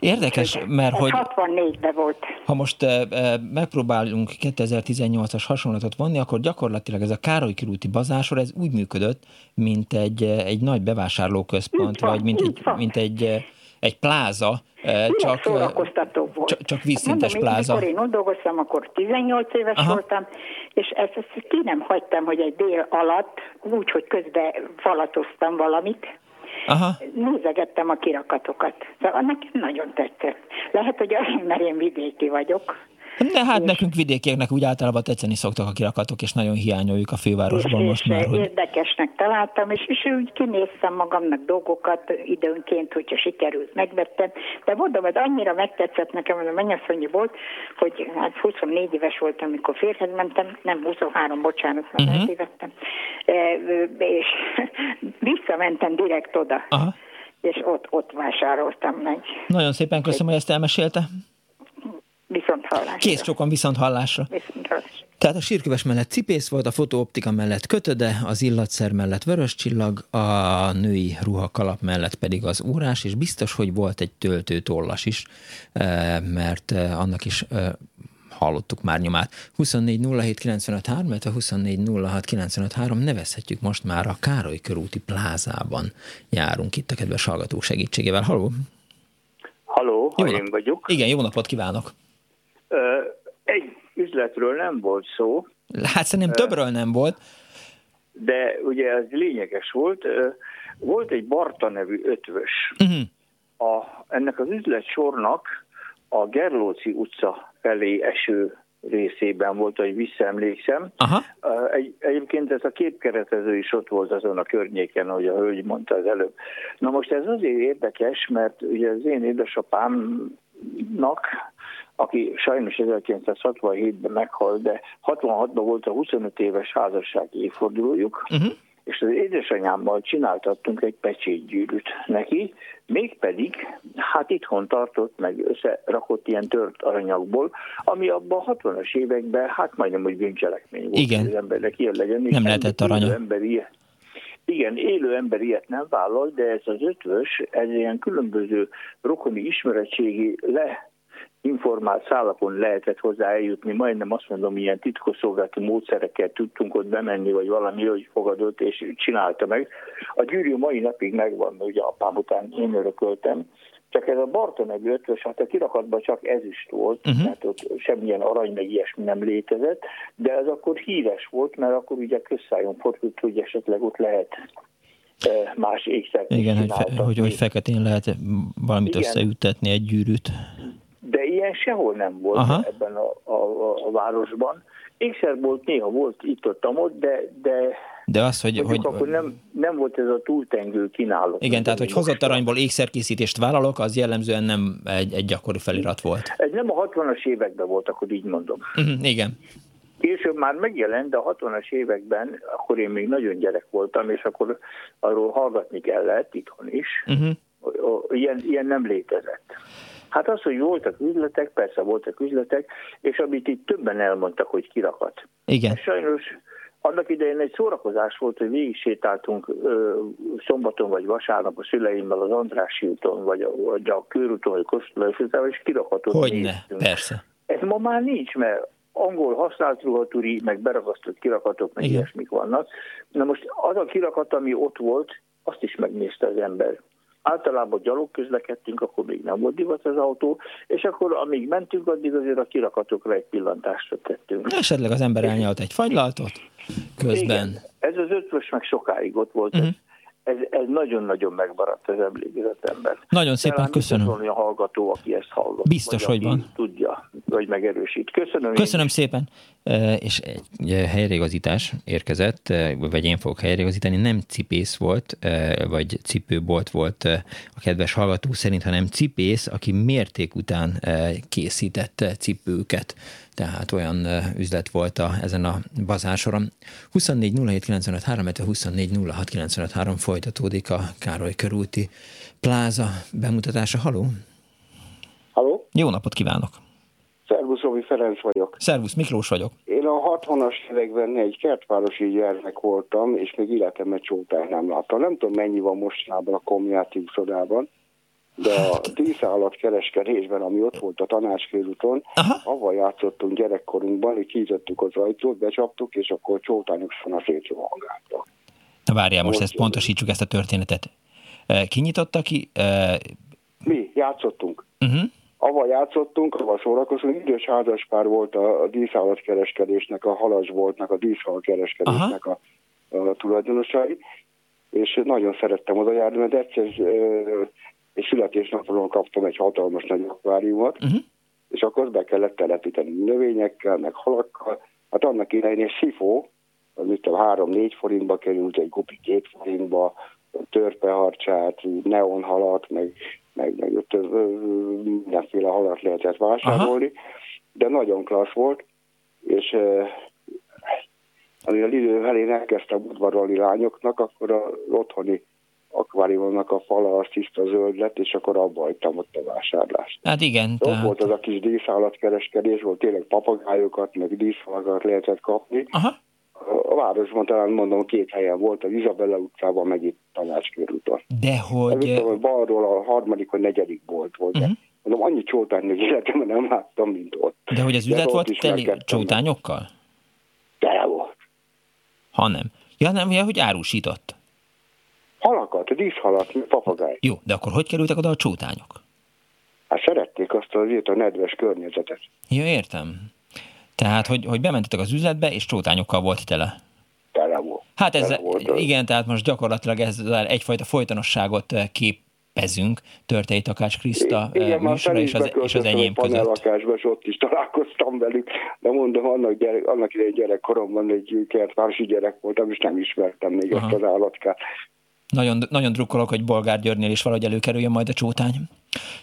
S1: Érdekes, mert hogy...
S9: 64-ben volt.
S1: Ha most e, e, megpróbálunk 2018-as hasonlatot vonni, akkor gyakorlatilag ez a Károly kirúti bazásor, ez úgy működött, mint egy, egy nagy bevásárlóközpont, van, vagy mint egy, mint egy egy pláza,
S9: csak, szórakoztató volt.
S1: Csak, csak vízszintes Mondom, pláza.
S9: Amikor én ott dolgoztam, akkor 18 éves Aha. voltam, és ezt, ezt ki nem hagytam, hogy egy dél alatt, úgy, hogy közben falatoztam valamit, Aha. nézegettem a kirakatokat. Szóval nekem nagyon tetszett. Lehet, hogy azért, mert én vidéki vagyok, (laughs)
S1: de hát és nekünk vidékieknek úgy általában tetszeni szoktak a kirakatok, és nagyon hiányoljuk a fővárosban
S9: és,
S1: most már. Hogy...
S9: Érdekesnek találtam, és, és úgy kinéztem magamnak dolgokat időnként, hogyha sikerült, megvettem. De mondom, ez annyira megtetszett nekem, hogy a mennyasszonyi volt, hogy hát 24 éves voltam, amikor férhez mentem, nem 23, bocsánat, mert uh-huh. eltévedtem. E, és (laughs) visszamentem direkt oda. Aha. És ott, ott vásároltam meg.
S1: Nagyon szépen köszönöm, hogy ezt elmesélte.
S9: Viszont hallásra.
S1: Kész sokan viszont hallásra.
S9: Viszont hallásra.
S1: Tehát a sírköves mellett cipész volt, a fotóoptika mellett kötöde, az illatszer mellett vörös csillag, a női ruhakalap mellett pedig az órás, és biztos, hogy volt egy töltő tollas is, eh, mert eh, annak is eh, hallottuk már nyomát. 24 07 mert a 24 nevezhetjük most már a Károly körúti plázában járunk itt a kedves hallgatók segítségével. Halló!
S10: Halló, jó én vagyok.
S1: Igen, jó napot kívánok!
S10: Egy üzletről nem volt szó.
S1: Hát szerintem többről nem volt.
S10: De ugye ez lényeges volt. Volt egy Barta nevű ötvös. Uh-huh. A, ennek az üzletsornak a Gerlóci utca felé eső részében volt, hogy visszaemlékszem. Aha. Egy, egyébként ez a képkeretező is ott volt azon a környéken, ahogy a hölgy mondta az előbb. Na most ez azért érdekes, mert ugye az én édesapámnak aki sajnos 1967-ben meghalt, de 66-ban volt a 25 éves házassági évfordulójuk, uh-huh. és az édesanyámmal csináltattunk egy pecsétgyűrűt neki, mégpedig, hát itthon tartott, meg összerakott ilyen tört aranyagból, ami abban a 60-as években, hát majdnem, hogy bűncselekmény volt,
S1: Igen.
S10: az embernek ilyen legyen.
S1: Nem lehetett aranya.
S10: Emberi, Igen, élő ember ilyet nem vállal, de ez az ötvös, ez ilyen különböző rokoni ismeretségi le informált szálakon lehetett hozzá eljutni, majdnem azt mondom, ilyen titkosszolgálati módszerekkel tudtunk ott bemenni, vagy valami, hogy fogadott és csinálta meg. A gyűrű mai napig megvan, ugye apám után én örököltem, csak ez a Barta nevű ötvös, hát a kirakatban csak ezüst volt, uh-huh. tehát ott semmilyen arany meg ilyesmi nem létezett, de ez akkor híres volt, mert akkor ugye közszájon fordult, hogy esetleg ott lehet eh, más ékszert
S1: Igen, hogy, fe, hogy, hogy feketén lehet valamit Igen. összeütetni egy gyűrűt.
S10: De ilyen sehol nem volt Aha. ebben a, a, a városban. Ékszerbolt néha volt itt-ott, de, de
S1: de az, hogy...
S10: hogy akkor nem, nem volt ez a túltengő kínálat.
S1: Igen, tehát hogy hozott aranyból ékszerkészítést vállalok, az jellemzően nem egy, egy gyakori felirat volt.
S10: Ez nem a 60-as években volt, akkor így mondom.
S1: Uh-huh, igen.
S10: Később már megjelent, de a 60-as években, akkor én még nagyon gyerek voltam, és akkor arról hallgatni kellett itthon is. Uh-huh. Ilyen, ilyen nem létezett. Hát az, hogy voltak üzletek, persze voltak üzletek, és amit itt többen elmondtak, hogy kirakat.
S1: Igen.
S10: Sajnos annak idején egy szórakozás volt, hogy végig sétáltunk ö, szombaton vagy vasárnap a szüleimmel az Andrási úton, vagy a, vagy a körúton, vagy Kostolás után, és kirakatot
S1: Hogyne, néztünk. persze.
S10: Ez ma már nincs, mert angol használt ruhaturi, meg beragasztott kirakatok, meg Igen. ilyesmik vannak. Na most az a kirakat, ami ott volt, azt is megnézte az ember általában gyalog közlekedtünk, akkor még nem volt divat az autó, és akkor amíg mentünk, addig azért a kirakatokra egy pillantást tettünk.
S1: Esetleg az ember elnyalt egy fagylaltot közben. Igen,
S10: ez az ötvös meg sokáig ott volt, uh-huh ez, ez nagyon-nagyon megmaradt az emlékezetemben.
S1: Nagyon szépen Talán köszönöm.
S10: a hallgató, aki ezt hallgat.
S1: Biztos, hogy van.
S10: Tudja, vagy megerősít. Köszönöm.
S1: Köszönöm én. szépen. És egy helyreigazítás érkezett, vagy én fogok helyreigazítani, nem cipész volt, vagy cipőbolt volt a kedves hallgató szerint, hanem cipész, aki mérték után készített cipőket tehát olyan üzlet volt a, ezen a bazársoron. 24 07 95 3, 24 06 95 3 folytatódik a Károly körúti pláza bemutatása. Haló?
S11: Haló?
S1: Jó napot kívánok!
S11: Szervusz, Robi Ferenc vagyok.
S1: Szervusz, Miklós vagyok.
S11: Én a 60-as években egy kertvárosi gyermek voltam, és még életemben csótát nem láttam. Nem tudom, mennyi van mostanában a komjáti úszodában de a kereskedésben, ami ott volt a tanácskörúton, avval játszottunk gyerekkorunkban, hogy kiítettük az ajtót, becsaptuk, és akkor csótányok a szétrohangáltak.
S1: Na várjál, most, most ezt pontosítsuk ezt a történetet. Kinyitotta ki?
S11: Mi játszottunk. Uh-huh. Avval játszottunk, avval szórakoztunk. Idős házaspár volt a, a díszállatkereskedésnek, a halasboltnak, a díszhalkereskedésnek a, a tulajdonosai, és nagyon szerettem oda járni, mert egyszer és születésnapon kaptam egy hatalmas nagy akváriumot, uh-huh. és akkor be kellett telepíteni növényekkel, meg halakkal. Hát annak idején egy szifó, az mit tudom, három-négy forintba került, egy gupi két forintba, törpeharcsát, neonhalat, meg, meg, meg több, mindenféle halat lehetett vásárolni, Aha. de nagyon klassz volt, és eh, amivel idővel én elkezdtem udvarolni lányoknak, akkor az otthoni akváriumnak a fala az tiszta zöld lett, és akkor abba hagytam ott a vásárlást.
S1: Hát igen.
S11: Ott tehát... volt az a kis díszállatkereskedés, volt tényleg papagájokat, meg díszfalakat lehetett kapni. Aha. A városban talán mondom két helyen volt, az Izabella utcában, meg itt Tanácskörúton.
S1: De hogy...
S11: Tudom, hogy balról a harmadik vagy negyedik bolt volt. Uh-huh. Mondom, annyi csótány még életemben nem láttam, mint ott.
S1: De hogy az üzlet volt teli csótányokkal?
S11: Tele volt.
S1: Ha nem. Ja nem, ja, hogy árusított.
S11: Halakat, díszhalat, papagáj.
S1: Jó, de akkor hogy kerültek oda a csótányok?
S11: Hát szerették azt az a nedves környezetet.
S1: Jó, értem. Tehát, hogy, hogy bementetek az üzletbe, és csótányokkal volt tele.
S11: Tele volt.
S1: Hát ez, igen, tehát most gyakorlatilag ez egyfajta folytonosságot eh, képezünk, Törtei Takács Kriszta
S11: igen,
S1: eh, műsora és az, és az enyém között.
S11: lakásban, és ott is találkoztam velük, de mondom, annak, gyerek, annak idején gyerekkoromban egy kertvárosi gyerek voltam, és nem ismertem még Aha. ezt az állatkát.
S1: Nagyon, nagyon drukkolok, hogy Bolgár Györgynél is valahogy előkerüljön majd a csótány.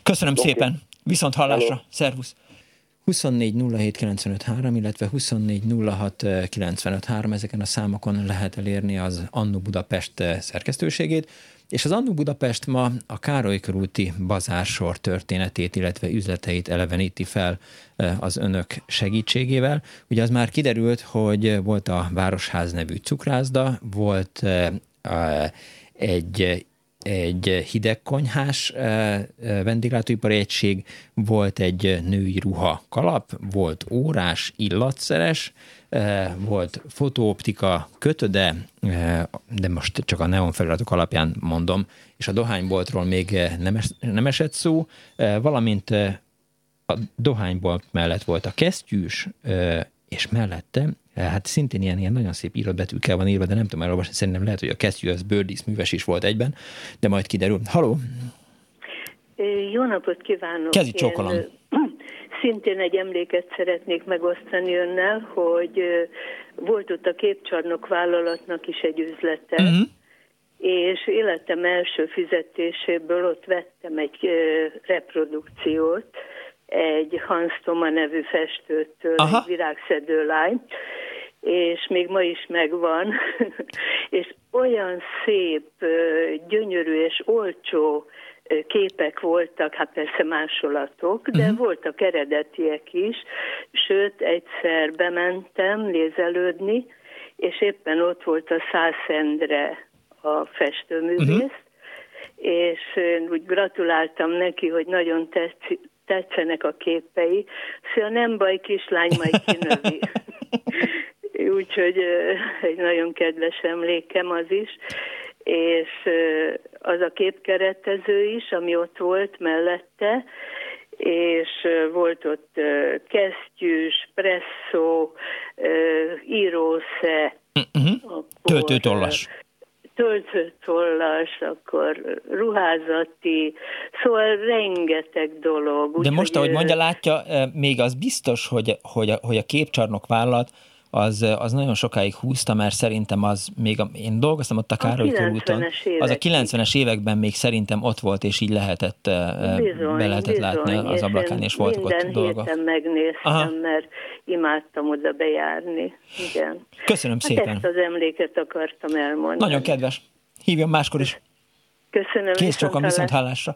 S1: Köszönöm okay. szépen, viszont hallásra, Hello. szervusz! 24 illetve 24 ezeken a számokon lehet elérni az Annu Budapest szerkesztőségét, és az Annu Budapest ma a Károly körúti bazársor történetét, illetve üzleteit eleveníti fel az önök segítségével. Ugye az már kiderült, hogy volt a Városház nevű cukrászda, volt egy egy hidegkonyhás vendéglátóipari egység, volt egy női ruha kalap, volt órás, illatszeres, volt fotóoptika kötöde, de most csak a neon feliratok alapján mondom, és a dohányboltról még nem, es, nem esett szó, valamint a dohánybolt mellett volt a kesztyűs, és mellette, hát szintén ilyen, ilyen nagyon szép írott betűkkel van írva, de nem tudom elolvasni, szerintem lehet, hogy a kesztyű az bőrdísz műves is volt egyben, de majd kiderül. Haló!
S12: Jó napot kívánok!
S1: Kezdj csókolom! (clears throat)
S12: Szintén egy emléket szeretnék megosztani önnel, hogy volt ott a képcsarnok vállalatnak is egy üzlete, uh-huh. és életem első fizetéséből ott vettem egy reprodukciót, egy Hans Toma nevű festőtől, Aha. egy virágszedő lány, és még ma is megvan, (laughs) és olyan szép, gyönyörű és olcsó képek voltak, hát persze másolatok, de uh-huh. voltak eredetiek is, sőt egyszer bementem nézelődni, és éppen ott volt a Szászendre a festőművész, uh-huh. és úgy gratuláltam neki, hogy nagyon tetszik, tetszenek a képei. Szóval nem baj, kislány majd kinövi. (laughs) Úgyhogy egy nagyon kedves emlékem az is és az a képkeretező is, ami ott volt mellette, és volt ott kesztyűs, presszó, írósze,
S1: uh-huh. töltőtollas
S12: töltőtollas, akkor ruházati, szóval rengeteg dolog.
S1: De most, ahogy mondja, látja, még az biztos, hogy, hogy, a, hogy a képcsarnok vállalat az, az nagyon sokáig húzta, mert szerintem az még, a, én dolgoztam ott a Károly körúton, az a 90-es években még szerintem ott volt, és így lehetett, bizony, be lehetett bizony, látni az ablakán, és voltak ott dolgok.
S12: Minden megnéztem, Aha. mert imádtam oda bejárni. Igen.
S1: Köszönöm hát szépen.
S12: Ezt az emléket akartam elmondani.
S1: Nagyon kedves. Hívjon máskor is.
S12: Köszönöm.
S1: Kész csokon, viszont hallásra.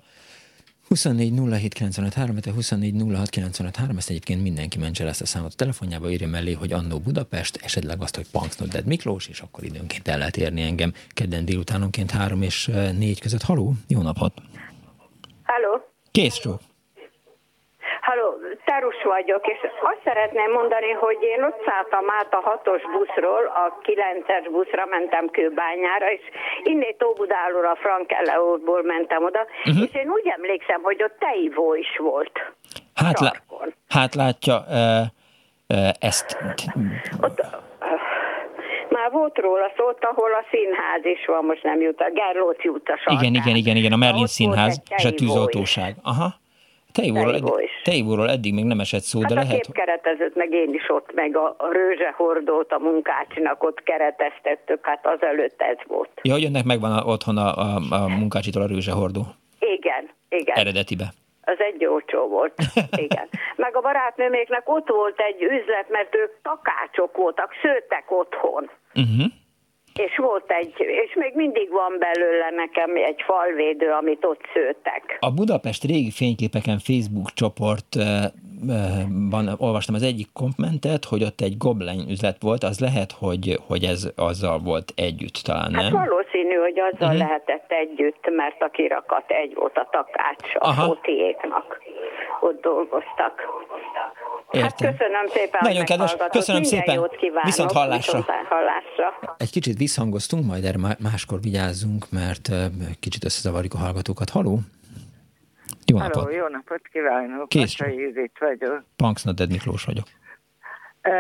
S1: 24 07 3, 24 06 ezt egyébként mindenki mentse ezt a számot a telefonjába, írja mellé, hogy Annó Budapest, esetleg azt, hogy Punksnodded Miklós, és akkor időnként el lehet érni engem kedden délutánonként 3 és 4 között. Haló, jó napot!
S13: Halló!
S1: Kész csók!
S13: Halló, Tarus vagyok, és azt szeretném mondani, hogy én ott szálltam át a hatos buszról, a kilences buszra mentem Kőbányára, és innét Óbudáról a Frank mentem oda, uh-huh. és én úgy emlékszem, hogy ott teivó is volt.
S1: Hát, lá- hát látja, e, e, ezt...
S13: Ott, már volt róla szólt, ahol a színház is van, most nem jut, a Gerlóci utca
S1: Igen, igen, igen, igen, a Merlin színház és a tűzoltóság. Aha. Tejúról, eddig, tejúról eddig még nem esett szó,
S13: hát
S1: de
S13: a
S1: lehet...
S13: képkeretezőt meg én is ott, meg a, a rőzsehordót a munkácsinak ott kereteztettük, hát azelőtt ez volt.
S1: Ja, hogy önnek megvan a, otthon a, a, a munkácsitól a rőzsehordó?
S13: Igen, igen.
S1: Eredetibe.
S13: Az egy olcsó volt, (laughs) igen. Meg a barátnőméknek ott volt egy üzlet, mert ők takácsok voltak, szőttek otthon. Uh-huh. És volt egy, és még mindig van belőle nekem egy falvédő, amit ott szőtek.
S1: A Budapest régi fényképeken Facebook csoport van, olvastam az egyik kommentet, hogy ott egy goblen üzlet volt, az lehet, hogy, hogy ez azzal volt együtt talán,
S13: hát nem? Hát valószínű, hogy azzal uh-huh. lehetett együtt, mert a kirakat egy volt a takács a fotiéknak. Ott dolgoztak. Értem. Hát köszönöm szépen,
S1: Nagyon kedves, köszönöm
S13: Minden
S1: szépen.
S13: Jót kívánok,
S1: viszont hallásra.
S13: Viszont hallásra.
S1: Egy kicsit visszhangoztunk, majd erre máskor vigyázzunk, mert kicsit összezavarjuk a hallgatókat. Haló? Jó
S14: Halló,
S1: napot!
S14: jó napot kívánok!
S1: Kész.
S14: Judit vagyok.
S1: Punksnodded Miklós vagyok.
S14: Uh,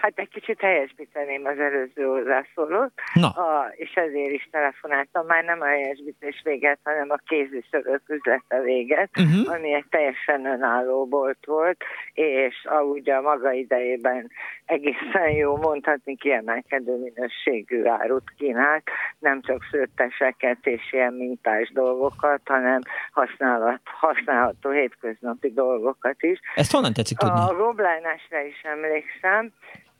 S14: hát egy kicsit helyesbíteném az előző hozzászólót. A, és ezért is telefonáltam, már nem a helyesbítés véget, hanem a kéziszörök üzlete véget, uh-huh. ami egy teljesen önálló bolt volt, és ahogy a maga idejében egészen jó mondhatni kiemelkedő minőségű árut kínált, nem csak szőtteseket és ilyen mintás dolgokat, hanem használat, használható hétköznapi dolgokat is.
S1: Ezt honnan tetszik tudni?
S14: A Roblánásra is emlékszem,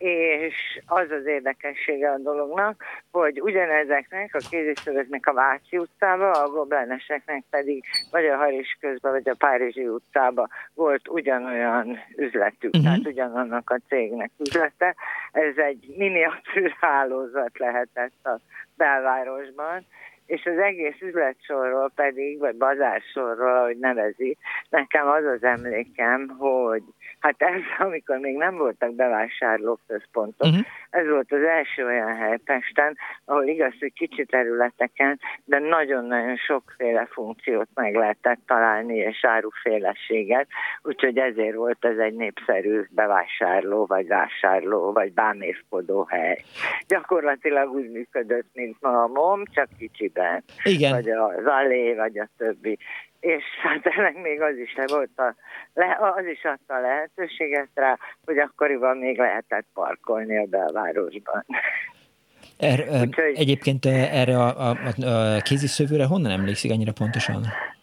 S14: és az az érdekessége a dolognak, hogy ugyanezeknek a kéziszövőknek a Váci utcába, a gobleneseknek pedig vagy a Haris közben, vagy a Párizsi utcába volt ugyanolyan üzletük, uh-huh. tehát ugyanannak a cégnek üzlete. Ez egy miniatűr hálózat lehetett a belvárosban, és az egész üzletsorról pedig, vagy bazársorról, ahogy nevezi, nekem az az emlékem, hogy hát ez, (laughs) amikor még nem voltak bevásárlóközpontok, uh-huh. ez volt az első olyan hely Pesten, ahol igaz, hogy kicsi területeken, de nagyon-nagyon sokféle funkciót meg lehetett találni, és áruféleséget, úgyhogy ezért volt ez egy népszerű bevásárló, vagy vásárló, vagy bámészkodó hely. Gyakorlatilag úgy működött, mint ma a MOM, csak
S1: Igen.
S14: Vagy az Alé, vagy a többi és hát ennek még az is volt a, le, az is adta a lehetőséget rá, hogy akkoriban még lehetett parkolni a belvárosban.
S1: Er, Úgyhogy, egyébként erre a, a, a kéziszövőre honnan emlékszik ennyire pontosan?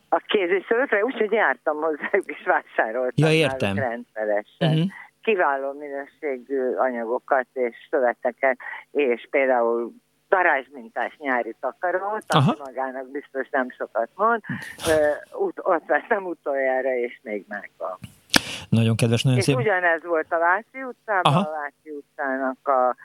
S14: A kéziszövőre úgyhogy jártam hozzá, és vásároltam
S1: ja, értem.
S14: rendszeresen. Uh-huh. Kiváló minőségű anyagokat és szöveteket, és például darázsmintás nyári takarót, ami magának biztos nem sokat mond, Ut- ott vettem utoljára, és még megvan.
S1: Nagyon kedves, nagyon
S14: és
S1: szép.
S14: ugyanez volt a Váci utcában, Aha. a Váci utcának a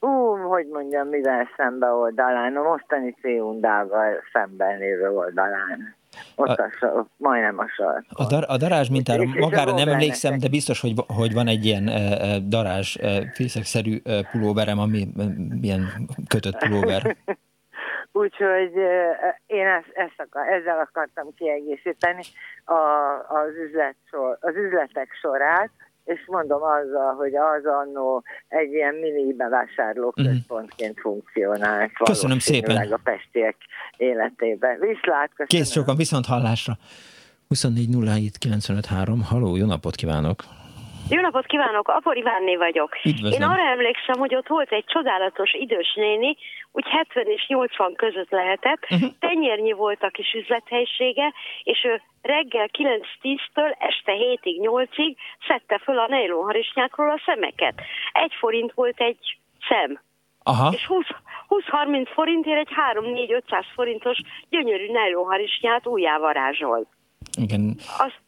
S14: hú, hogy mondjam, mivel szembe oldalán, a mostani Céundával szemben lévő oldalán. Ott a, a, majdnem a sor.
S1: A, dar, a darázs mintára és, magára és nem emlékszem, de biztos, hogy, hogy van egy ilyen e, darázs e, fészekszerű e, pulóverem, ami e, ilyen kötött pulóver. (laughs)
S14: Úgyhogy én ezt, ezt akar, ezzel akartam kiegészíteni a, az, üzlet sor, az üzletek sorát, és mondom azzal, hogy az annó egy ilyen mini bevásárlóközpontként funkcionált.
S1: Köszönöm szépen.
S14: a pestiek életében. Viszlát, köszönöm.
S1: Kész sokan, viszont hallásra. 24 Haló, jó napot kívánok!
S15: Jó napot kívánok, Apor Ivánné vagyok.
S1: Üdvözlöm.
S15: Én arra emlékszem, hogy ott volt egy csodálatos idős néni, úgy 70 és 80 között lehetett, uh-huh. tenyérnyi volt a kis üzlethelyisége, és ő reggel 9-10-től este 7-ig, 8-ig szedte föl a nejlonharisnyákról a szemeket. Egy forint volt egy szem.
S1: Aha.
S15: És 20-30 forintért egy 3-4-500 forintos gyönyörű nejlonharisnyát újjávarázsolt.
S1: Igen.
S15: Azt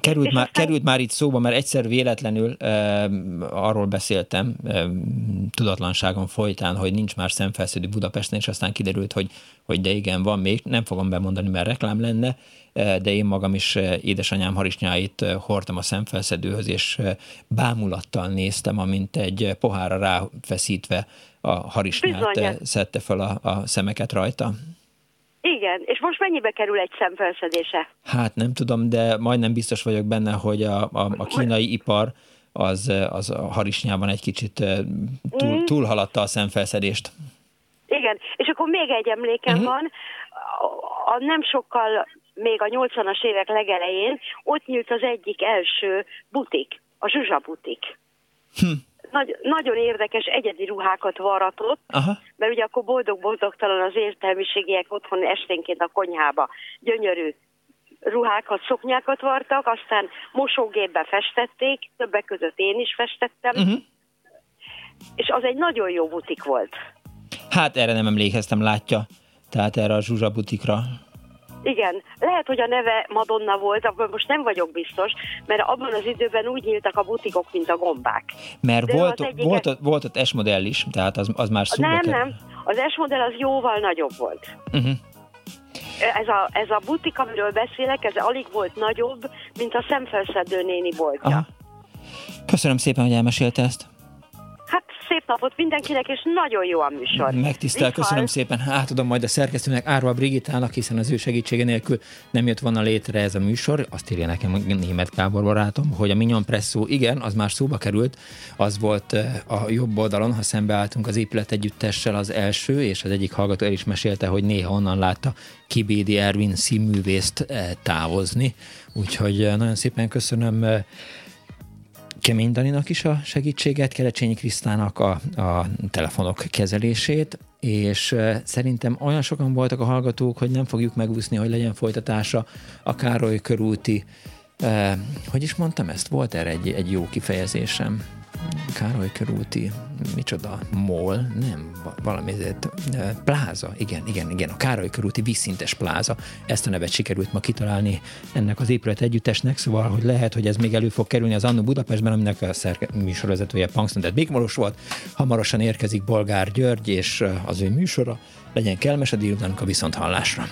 S1: Került már, aztán... került már itt szóba, mert egyszer véletlenül e, arról beszéltem e, tudatlanságon folytán, hogy nincs már szemfelszedő Budapesten, és aztán kiderült, hogy, hogy de igen, van még, nem fogom bemondani, mert reklám lenne, e, de én magam is e, édesanyám harisnyáit hordtam a szemfelszedőhöz, és e, bámulattal néztem, amint egy pohára ráfeszítve a harisnyát Bizony. szedte fel a, a szemeket rajta.
S15: Igen, és most mennyibe kerül egy szemfelszedése?
S1: Hát nem tudom, de majdnem biztos vagyok benne, hogy a, a, a kínai ipar az, az a harisnyában egy kicsit túl, mm. túlhaladta a szemfelszedést.
S15: Igen, és akkor még egy emlékem mm-hmm. van, a, a nem sokkal még a 80-as évek legelején ott nyílt az egyik első butik, a Zsuzsa butik. Hm nagy, nagyon érdekes egyedi ruhákat varatott, Aha. mert ugye akkor boldog-boldogtalan az értelmiségiek otthon esténként a konyhába gyönyörű ruhákat, szoknyákat vartak, aztán mosógépbe festették, többek között én is festettem, uh-huh. és az egy nagyon jó butik volt.
S1: Hát erre nem emlékeztem, látja, tehát erre a Zsuzsa butikra.
S15: Igen, lehet, hogy a neve Madonna volt, akkor most nem vagyok biztos, mert abban az időben úgy nyíltak a butikok, mint a gombák.
S1: Mert volt, az egyiket... volt, volt ott S-modell is, tehát az, az már szóba
S15: Nem, kerül. nem, az S-modell az jóval nagyobb volt. Uh-huh. Ez a, ez a butik, amiről beszélek, ez alig volt nagyobb, mint a szemfelszedő néni boltja. Aha.
S1: Köszönöm szépen, hogy elmesélte ezt.
S15: Hát szép napot mindenkinek, és nagyon jó a műsor.
S1: Megtisztel, köszönöm szépen. Átadom majd a szerkesztőnek, Árva Brigitának, hiszen az ő segítsége nélkül nem jött volna létre ez a műsor. Azt írja nekem német Gábor barátom, hogy a Mignon Presszó, igen, az már szóba került, az volt eh, a jobb oldalon, ha szembeálltunk az épület együttessel az első, és az egyik hallgató el is mesélte, hogy néha onnan látta Kibédi Ervin színművészt eh, távozni. Úgyhogy eh, nagyon szépen köszönöm Kemény Daninak is a segítséget, Kerecsényi Krisztának a, a telefonok kezelését, és szerintem olyan sokan voltak a hallgatók, hogy nem fogjuk megúszni, hogy legyen folytatása a Károly körúti, eh, hogy is mondtam ezt? Volt erre egy, egy jó kifejezésem? Károly körúti, micsoda, mol, nem, valami, pláza, igen, igen, igen, a Károly körúti vízszintes pláza, ezt a nevet sikerült ma kitalálni ennek az épület együttesnek, szóval, hogy lehet, hogy ez még elő fog kerülni az Annu Budapestben, aminek a szerke- műsorvezetője Punkstundet Mikmoros volt, hamarosan érkezik Bolgár György és az ő műsora, legyen kellemes a délutánunk a viszont hallásra.